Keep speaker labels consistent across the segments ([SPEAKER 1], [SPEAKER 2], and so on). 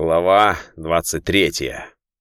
[SPEAKER 1] Глава 23.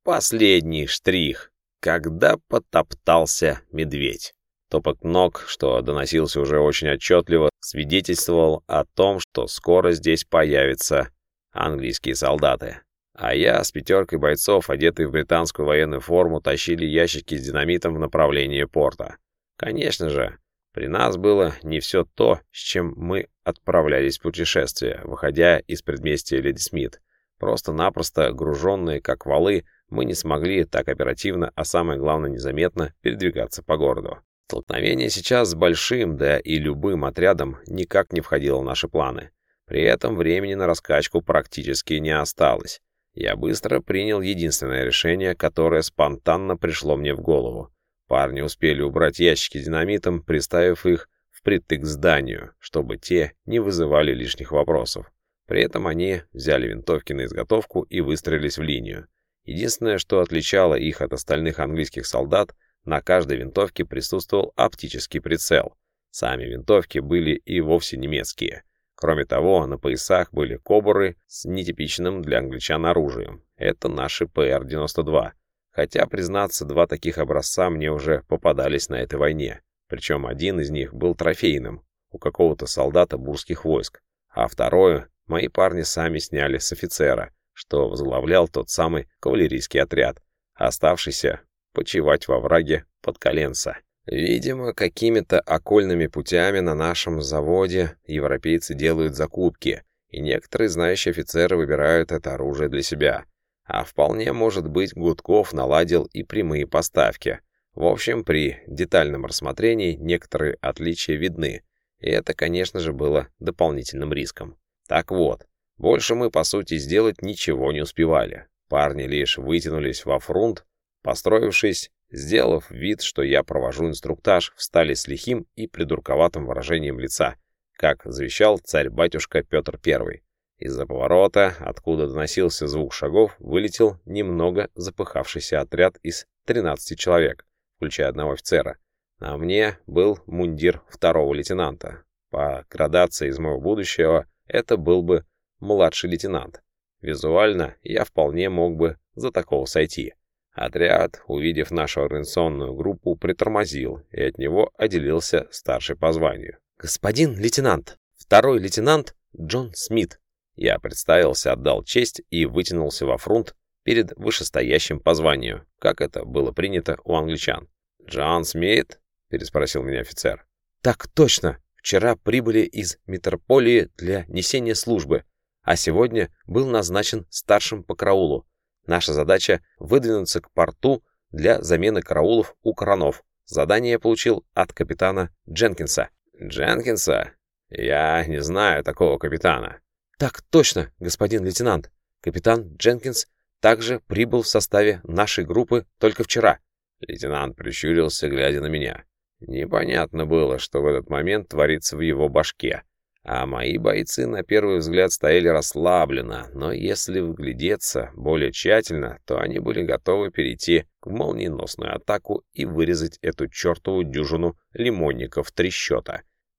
[SPEAKER 1] Последний штрих. Когда потоптался медведь. Топот ног, что доносился уже очень отчетливо, свидетельствовал о том, что скоро здесь появятся английские солдаты. А я с пятеркой бойцов, одетые в британскую военную форму, тащили ящики с динамитом в направлении порта. Конечно же, при нас было не все то, с чем мы отправлялись в путешествие, выходя из предместья Леди Смит. Просто-напросто груженные, как валы, мы не смогли так оперативно, а самое главное незаметно, передвигаться по городу. Столкновение сейчас с большим, да и любым отрядом никак не входило в наши планы. При этом времени на раскачку практически не осталось. Я быстро принял единственное решение, которое спонтанно пришло мне в голову. Парни успели убрать ящики динамитом, приставив их впритык к зданию, чтобы те не вызывали лишних вопросов. При этом они взяли винтовки на изготовку и выстроились в линию. Единственное, что отличало их от остальных английских солдат, на каждой винтовке присутствовал оптический прицел. Сами винтовки были и вовсе немецкие. Кроме того, на поясах были кобуры с нетипичным для англичан оружием. Это наши ПР-92. Хотя, признаться, два таких образца мне уже попадались на этой войне. Причем один из них был трофейным, у какого-то солдата бурских войск, а второй мои парни сами сняли с офицера, что возглавлял тот самый кавалерийский отряд, оставшийся почивать во враге под коленца. Видимо, какими-то окольными путями на нашем заводе европейцы делают закупки, и некоторые знающие офицеры выбирают это оружие для себя. А вполне может быть, Гудков наладил и прямые поставки. В общем, при детальном рассмотрении некоторые отличия видны, и это, конечно же, было дополнительным риском. Так вот, больше мы, по сути, сделать ничего не успевали. Парни лишь вытянулись во фронт, построившись, сделав вид, что я провожу инструктаж, встали с лихим и придурковатым выражением лица, как завещал царь-батюшка Петр I. Из-за поворота, откуда доносился звук шагов, вылетел немного запыхавшийся отряд из 13 человек, включая одного офицера. На мне был мундир второго лейтенанта. По градации из моего будущего это был бы младший лейтенант. Визуально я вполне мог бы за такого сойти. Отряд, увидев нашу организационную группу, притормозил, и от него отделился старший по званию. «Господин лейтенант, второй лейтенант Джон Смит», я представился, отдал честь и вытянулся во фронт перед вышестоящим по званию, как это было принято у англичан. «Джон Смит?» — переспросил меня офицер. «Так точно. Вчера прибыли из метрополии для несения службы, а сегодня был назначен старшим по караулу. Наша задача — выдвинуться к порту для замены караулов у кранов. Задание я получил от капитана Дженкинса». «Дженкинса? Я не знаю такого капитана». «Так точно, господин лейтенант. Капитан Дженкинс также прибыл в составе нашей группы только вчера». Лейтенант прищурился, глядя на меня. Непонятно было, что в этот момент творится в его башке. А мои бойцы на первый взгляд стояли расслабленно, но если вглядеться более тщательно, то они были готовы перейти к молниеносную атаку и вырезать эту чертову дюжину лимонников три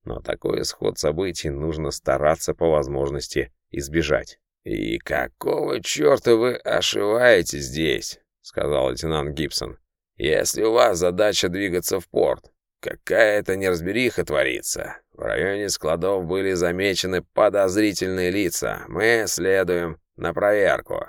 [SPEAKER 1] но такой исход событий нужно стараться по возможности избежать. «И какого черта вы ошиваете здесь?» — сказал лейтенант Гибсон. «Если у вас задача двигаться в порт, какая-то неразбериха творится. В районе складов были замечены подозрительные лица. Мы следуем на проверку.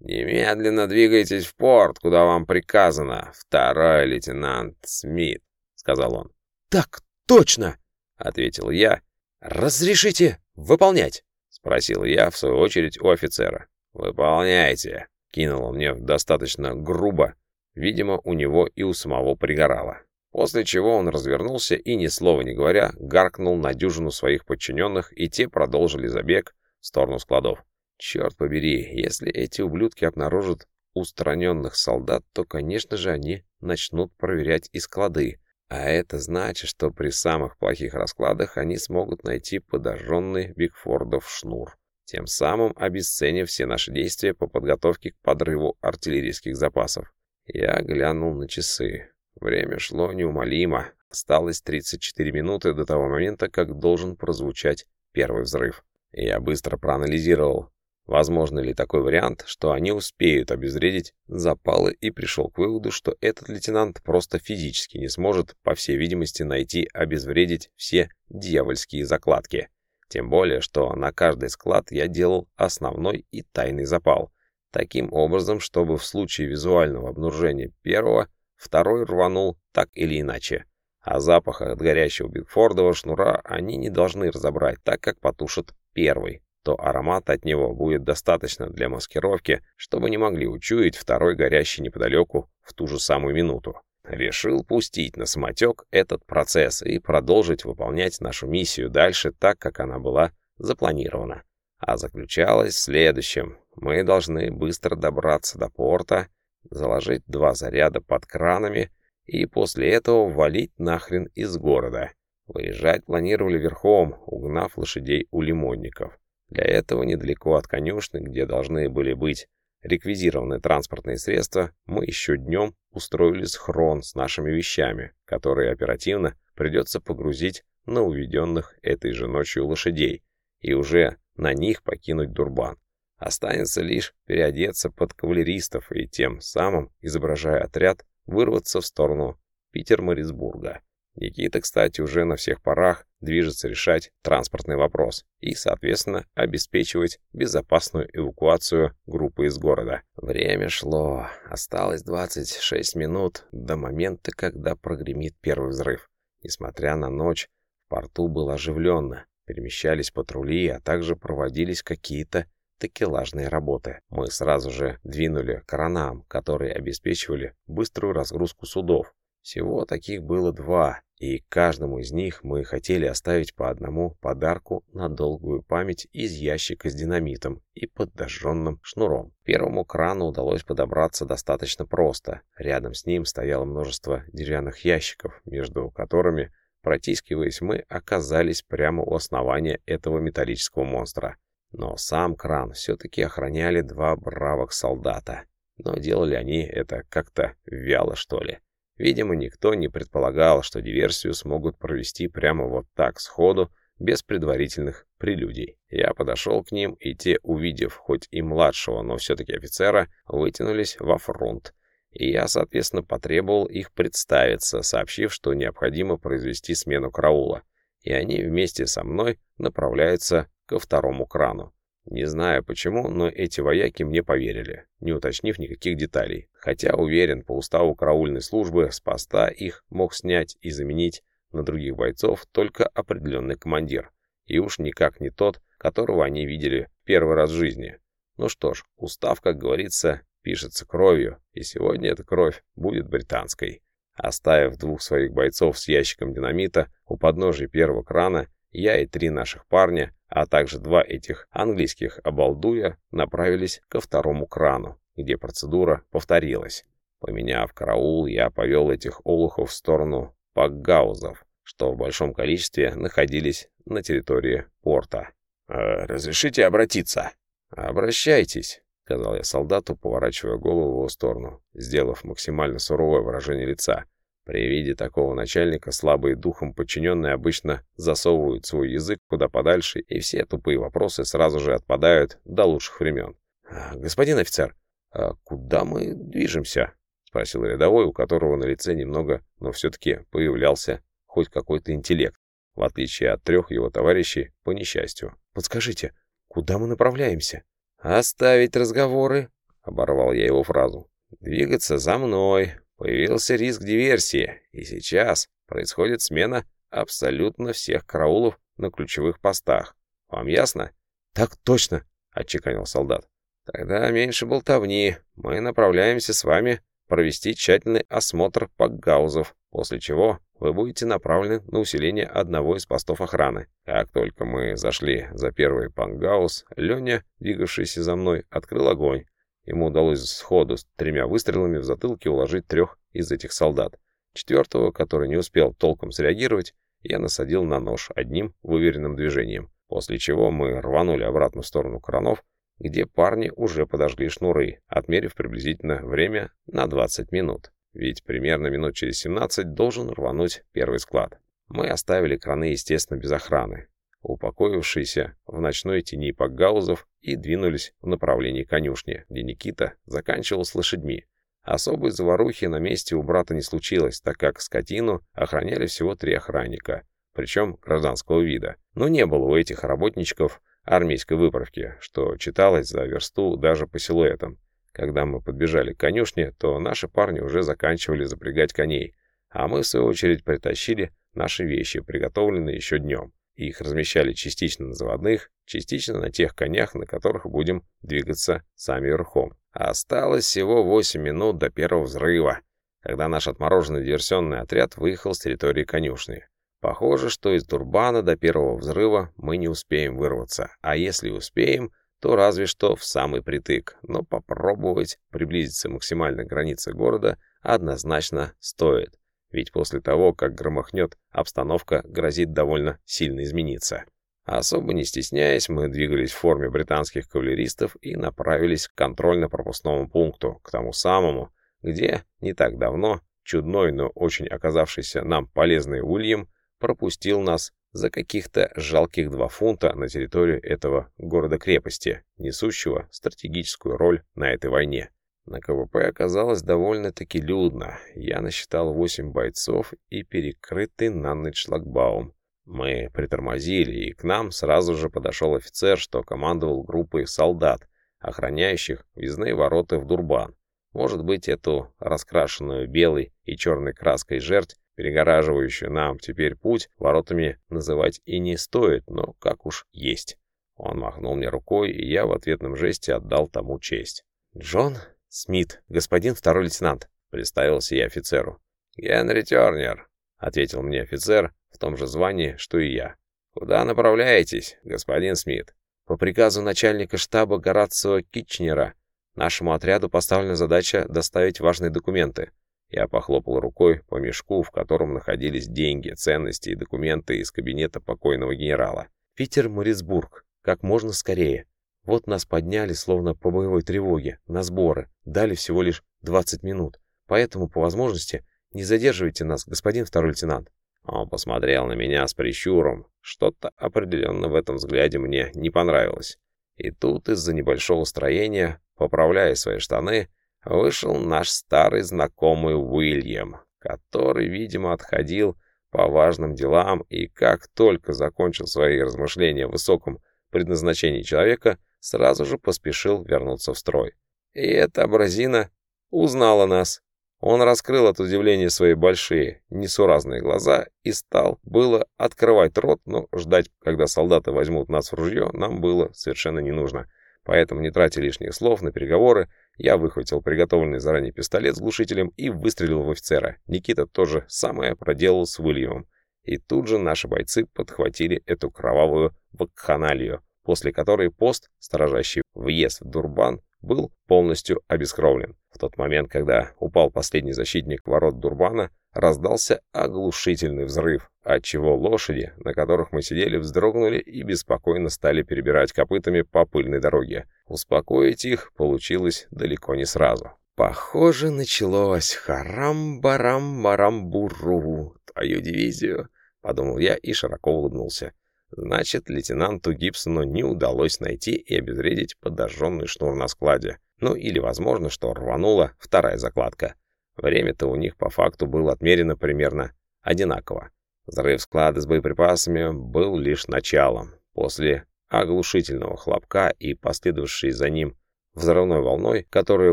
[SPEAKER 1] Немедленно двигайтесь в порт, куда вам приказано, второй лейтенант Смит», — сказал он.
[SPEAKER 2] «Так точно!»
[SPEAKER 1] — ответил я. «Разрешите выполнять?» — спросил я, в свою очередь, у офицера. «Выполняйте!» — кинул он мне достаточно грубо. Видимо, у него и у самого пригорало. После чего он развернулся и, ни слова не говоря, гаркнул на дюжину своих подчиненных, и те продолжили забег в сторону складов. Черт побери, если эти ублюдки обнаружат устраненных солдат, то, конечно же, они начнут проверять и склады, а это значит, что при самых плохих раскладах они смогут найти подожженный Бигфордов шнур, тем самым обесценив все наши действия по подготовке к подрыву артиллерийских запасов. Я глянул на часы. Время шло неумолимо. Осталось 34 минуты до того момента, как должен прозвучать первый взрыв. Я быстро проанализировал Возможно ли такой вариант, что они успеют обезвредить запалы и пришел к выводу, что этот лейтенант просто физически не сможет, по всей видимости, найти обезвредить все дьявольские закладки. Тем более, что на каждый склад я делал основной и тайный запал. Таким образом, чтобы в случае визуального обнаружения первого, второй рванул так или иначе. А запах от горящего Бигфордова шнура они не должны разобрать, так как потушат первый то аромат от него будет достаточно для маскировки, чтобы не могли учуять второй горящий неподалеку в ту же самую минуту. Решил пустить на самотек этот процесс и продолжить выполнять нашу миссию дальше так, как она была запланирована. А заключалась в следующем. Мы должны быстро добраться до порта, заложить два заряда под кранами и после этого валить нахрен из города. Выезжать планировали верхом, угнав лошадей у лимонников. Для этого недалеко от конюшни, где должны были быть реквизированы транспортные средства, мы еще днем устроили схрон с нашими вещами, которые оперативно придется погрузить на уведенных этой же ночью лошадей и уже на них покинуть Дурбан. Останется лишь переодеться под кавалеристов и тем самым, изображая отряд, вырваться в сторону Питер-Морисбурга. Никита, кстати, уже на всех парах движется решать транспортный вопрос и, соответственно, обеспечивать безопасную эвакуацию группы из города. Время шло. Осталось 26 минут до момента, когда прогремит первый взрыв. Несмотря на ночь, в порту было оживленно. Перемещались патрули, а также проводились какие-то такелажные работы. Мы сразу же двинули к коронам, которые обеспечивали быструю разгрузку судов. Всего таких было два, и каждому из них мы хотели оставить по одному подарку на долгую память из ящика с динамитом и подожженным шнуром. Первому крану удалось подобраться достаточно просто. Рядом с ним стояло множество деревянных ящиков, между которыми, протискиваясь, мы оказались прямо у основания этого металлического монстра. Но сам кран все-таки охраняли два бравых солдата. Но делали они это как-то вяло, что ли. Видимо, никто не предполагал, что диверсию смогут провести прямо вот так, сходу, без предварительных прелюдий. Я подошел к ним, и те, увидев хоть и младшего, но все-таки офицера, вытянулись во фронт. И я, соответственно, потребовал их представиться, сообщив, что необходимо произвести смену караула. И они вместе со мной направляются ко второму крану. Не знаю почему, но эти вояки мне поверили, не уточнив никаких деталей. Хотя, уверен, по уставу караульной службы с поста их мог снять и заменить на других бойцов только определенный командир. И уж никак не тот, которого они видели первый раз в жизни. Ну что ж, устав, как говорится, пишется кровью, и сегодня эта кровь будет британской. Оставив двух своих бойцов с ящиком динамита у подножия первого крана, я и три наших парня, а также два этих английских обалдуя, направились ко второму крану, где процедура повторилась. Поменяв караул, я повел этих олухов в сторону пакгаузов, что в большом количестве находились на территории порта. «Э, «Разрешите обратиться?» «Обращайтесь», — сказал я солдату, поворачивая голову в его сторону, сделав максимально суровое выражение лица. При виде такого начальника слабые духом подчиненные обычно засовывают свой язык куда подальше, и все тупые вопросы сразу же отпадают до лучших времен. «А, «Господин офицер, а куда мы движемся?» — спросил рядовой, у которого на лице немного, но все-таки появлялся хоть какой-то интеллект, в отличие от трех его товарищей по несчастью. «Подскажите, куда мы направляемся?» «Оставить разговоры», — оборвал я его фразу. «Двигаться за мной, Появился риск диверсии, и сейчас происходит смена абсолютно всех караулов на ключевых постах. Вам ясно? Так точно, отчеканил солдат. Тогда меньше болтовни. Мы направляемся с вами провести тщательный осмотр пакгаузов, после чего вы будете направлены на усиление одного из постов охраны. Как только мы зашли за первый пангаус, Леня, двигавшийся за мной, открыл огонь. Ему удалось сходу с тремя выстрелами в затылке уложить трех из этих солдат. Четвертого, который не успел толком среагировать, я насадил на нож одним выверенным движением, после чего мы рванули обратно в сторону кранов, где парни уже подожгли шнуры, отмерив приблизительно время на 20 минут. Ведь примерно минут через 17 должен рвануть первый склад. Мы оставили краны, естественно, без охраны. Упокоившиеся в ночной тени пакгаузов, и двинулись в направлении конюшни, где Никита заканчивал с лошадьми. Особой заварухи на месте у брата не случилось, так как скотину охраняли всего три охранника, причем гражданского вида. Но не было у этих работничков армейской выправки, что читалось за версту даже по силуэтам. Когда мы подбежали к конюшне, то наши парни уже заканчивали запрягать коней, а мы, в свою очередь, притащили наши вещи, приготовленные еще днем. Их размещали частично на заводных, частично на тех конях, на которых будем двигаться сами верхом. Осталось всего 8 минут до первого взрыва, когда наш отмороженный диверсионный отряд выехал с территории конюшни. Похоже, что из Дурбана до первого взрыва мы не успеем вырваться, а если успеем, то разве что в самый притык, но попробовать приблизиться максимально к границе города однозначно стоит, ведь после того, как громохнет, обстановка грозит довольно сильно измениться. Особо не стесняясь, мы двигались в форме британских кавалеристов и направились к контрольно-пропускному пункту, к тому самому, где не так давно чудной, но очень оказавшийся нам полезный Уильям пропустил нас за каких-то жалких два фунта на территорию этого города-крепости, несущего стратегическую роль на этой войне. На КВП оказалось довольно-таки людно. Я насчитал восемь бойцов и перекрытый на ночь шлагбаум. Мы притормозили, и к нам сразу же подошел офицер, что командовал группой солдат, охраняющих въездные ворота в Дурбан. Может быть, эту раскрашенную белой и черной краской жерть перегораживающую нам теперь путь, воротами называть и не стоит, но как уж есть. Он махнул мне рукой, и я в ответном жесте отдал тому честь. «Джон Смит, господин второй лейтенант», — представился я офицеру. «Генри Тернер», — ответил мне офицер в том же звании, что и я. «Куда направляетесь, господин Смит?» «По приказу начальника штаба Горацио Китчнера нашему отряду поставлена задача доставить важные документы. Я похлопал рукой по мешку, в котором находились деньги, ценности и документы из кабинета покойного генерала. «Питер, Морицбург. Как можно скорее. Вот нас подняли, словно по боевой тревоге, на сборы. Дали всего лишь 20 минут. Поэтому, по возможности, не задерживайте нас, господин второй лейтенант». Он посмотрел на меня с прищуром. Что-то определенно в этом взгляде мне не понравилось. И тут из-за небольшого строения, поправляя свои штаны, вышел наш старый знакомый Уильям, который, видимо, отходил по важным делам и как только закончил свои размышления о высоком предназначении человека, сразу же поспешил вернуться в строй. И эта абразина узнала нас. Он раскрыл от удивления свои большие, несуразные глаза и стал было открывать рот, но ждать, когда солдаты возьмут нас в ружье, нам было совершенно не нужно. Поэтому, не тратя лишних слов на переговоры, я выхватил приготовленный заранее пистолет с глушителем и выстрелил в офицера. Никита тоже самое проделал с Уильямом. И тут же наши бойцы подхватили эту кровавую вакханалию, после которой пост, сторожащий въезд в Дурбан, был полностью обескровлен. В тот момент, когда упал последний защитник ворот Дурбана, раздался оглушительный взрыв, отчего лошади, на которых мы сидели, вздрогнули и беспокойно стали перебирать копытами по пыльной дороге. Успокоить их получилось далеко не сразу. «Похоже, началось. Харам-барам-барам-буру. Твою дивизию», — подумал я и широко улыбнулся. Значит, лейтенанту Гибсону не удалось найти и обезвредить подожженный шнур на складе. Ну или, возможно, что рванула вторая закладка. Время-то у них по факту было отмерено примерно одинаково. Взрыв склада с боеприпасами был лишь началом. После оглушительного хлопка и последовавшей за ним взрывной волной, которая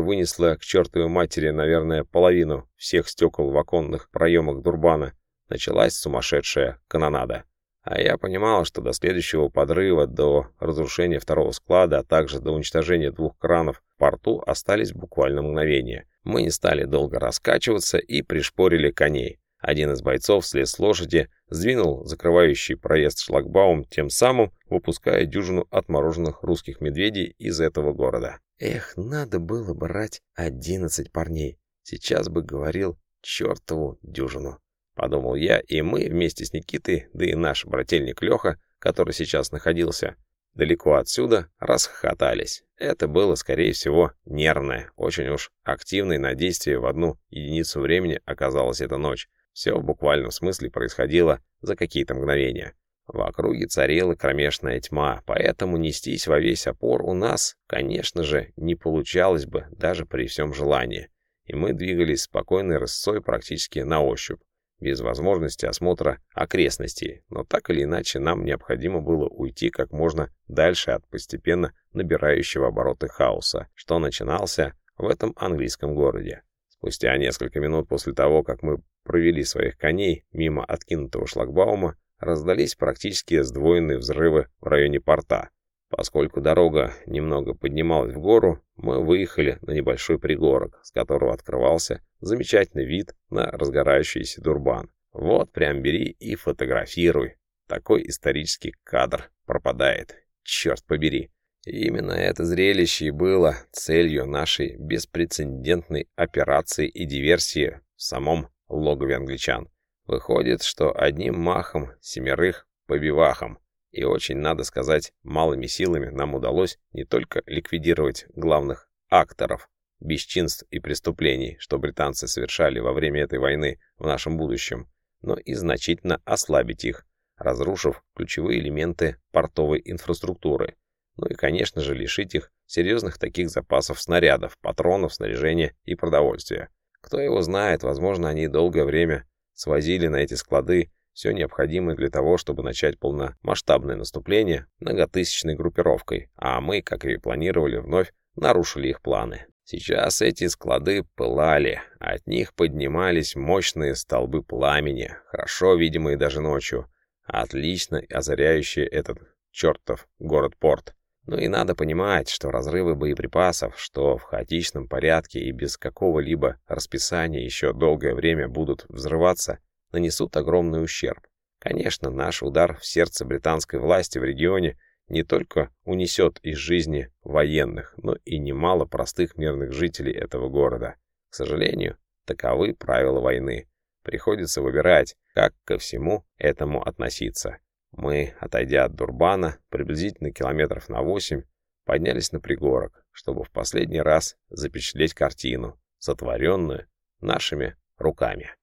[SPEAKER 1] вынесла к чертовой матери, наверное, половину всех стекол в оконных проемах Дурбана, началась сумасшедшая канонада. А я понимал, что до следующего подрыва, до разрушения второго склада, а также до уничтожения двух кранов в порту остались буквально мгновения. Мы не стали долго раскачиваться и пришпорили коней. Один из бойцов слез с лошади, сдвинул закрывающий проезд шлагбаум, тем самым выпуская дюжину отмороженных русских медведей из этого города. Эх, надо было брать одиннадцать парней. Сейчас бы говорил чертову дюжину. Подумал я, и мы вместе с Никитой, да и наш брательник Леха, который сейчас находился далеко отсюда, расхохотались. Это было, скорее всего, нервное, очень уж активное на действие в одну единицу времени оказалась эта ночь. Все в буквальном смысле происходило за какие-то мгновения. В округе царила кромешная тьма, поэтому нестись во весь опор у нас, конечно же, не получалось бы даже при всем желании. И мы двигались спокойной рысцой практически на ощупь, без возможности осмотра окрестностей, но так или иначе нам необходимо было уйти как можно дальше от постепенно набирающего обороты хаоса, что начинался в этом английском городе. Спустя несколько минут после того, как мы провели своих коней мимо откинутого шлагбаума, раздались практически сдвоенные взрывы в районе порта. Поскольку дорога немного поднималась в гору, мы выехали на небольшой пригорок, с которого открывался замечательный вид на разгорающийся Дурбан. Вот прям бери и фотографируй. Такой исторический кадр пропадает. Черт побери. Именно это зрелище и было целью нашей беспрецедентной операции и диверсии в самом логове англичан. Выходит, что одним махом семерых побивахом. И очень, надо сказать, малыми силами нам удалось не только ликвидировать главных акторов бесчинств и преступлений, что британцы совершали во время этой войны в нашем будущем, но и значительно ослабить их, разрушив ключевые элементы портовой инфраструктуры, ну и, конечно же, лишить их серьезных таких запасов снарядов, патронов, снаряжения и продовольствия. Кто его знает, возможно, они долгое время свозили на эти склады все необходимое для того, чтобы начать полномасштабное наступление многотысячной группировкой, а мы, как и планировали, вновь нарушили их планы. Сейчас эти склады пылали, от них поднимались мощные столбы пламени, хорошо видимые даже ночью, отлично озаряющие этот чертов город-порт. Ну и надо понимать, что разрывы боеприпасов, что в хаотичном порядке и без какого-либо расписания еще долгое время будут взрываться, нанесут огромный ущерб. Конечно, наш удар в сердце британской власти в регионе не только унесет из жизни военных, но и немало простых мирных жителей этого города. К сожалению, таковы правила войны. Приходится выбирать, как ко всему этому относиться. Мы, отойдя от Дурбана, приблизительно километров на 8, поднялись на пригорок, чтобы в последний раз запечатлеть картину, сотворенную нашими руками.